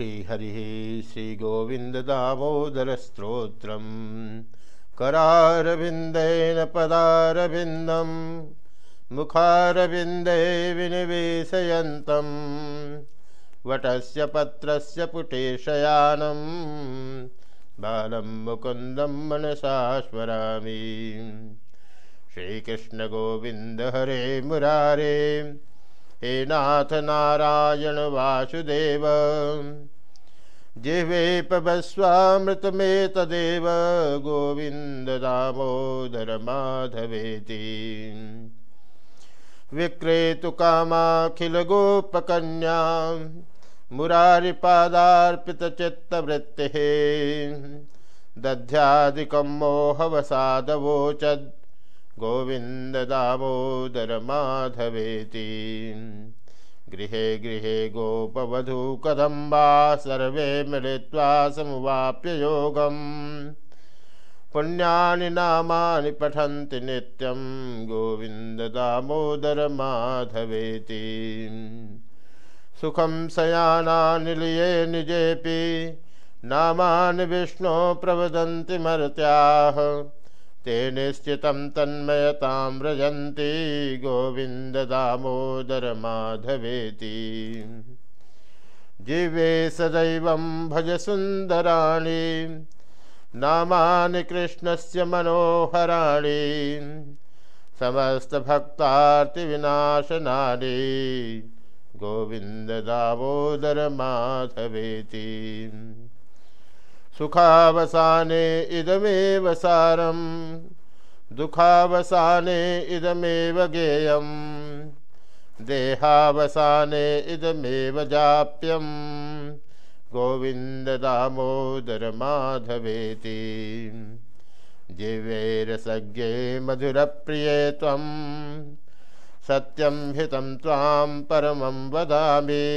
श्रीहरिः श्रीगोविन्ददामोदरस्तोत्रम्। करारविन्देन पदारविन्दं मुखारविन्दे विनिवेशयन्तं वटस्य पत्रस्य पुटेशयानं बालं मुकुन्दं मनसा स्मरामि। श्रीकृष्णगोविन्द हरे मुरारे हे नाथ नारायण वासुदेव। जिह्वे पबस्वामृतमेतदेव गोविन्द दामोदर माधवेति। विक्रेतुकामाखिलगोपकन्या मुरारिपादार्पितचित्तवृत्तिः दध्यादिकं मोहवसादवोचद् गोविंद दामोदर माधवेति गृहे गृहे गोपवधू कदम्बा सर्वे मिलित्वा समुवाप्य योगम्। पुण्यानि नामानि पठन्ति नित्यं गोविन्द दामोदर माधवेति सुखं शयानानिलये निजेऽपि, नामानि विष्णो प्रवदन्ति मर्त्याः। ते निश्चित तन्मयतां व्रजन्ति, गोविन्द दामोदर माधवेति। जीवे सदैवं भज सुन्दराणि, नामानि कृष्णस्य मनोहराणि समस्तभक्तार्तिविनाशनानि गोविन्द दामोदर माधवेति। सुखावसाने इदमेव सारं। दुखावसाने इदमेव गेयं। देहावसाने इदमेव जाप्यं। गोविन्ददामोदरमाधवेति। जिवेरसज्ञे मधुरप्रिये त्वं। सत्यं हितं त्वां परमं वदामि।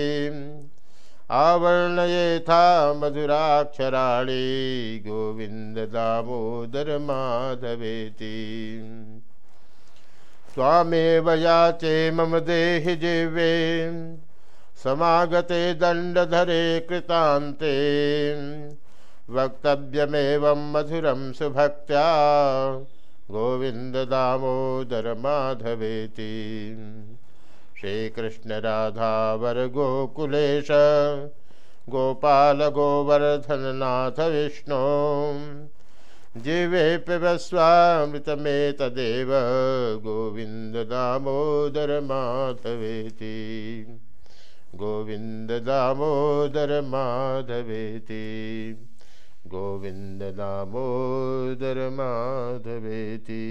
आवर्णयेथा मधुराक्षराणि गोविन्द दामोदर माधवेति। त्वामेव याचे मम देहि जिह्वे समागते दण्डधरे कृतान्ते। वक्तव्यमेवं मधुरं सुभक्त्या गोविन्द दामोदर माधवेति श्रीकृष्ण राधावर गोकुलेश गोपाल गोवर्धननाथ विष्णु जीवे पिबस्वामृतमेतदेव गोविन्द दामोदर माधवेति गोविन्द दामोदर माधवेति गोविन्द दामोदर माधवेति